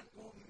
لكم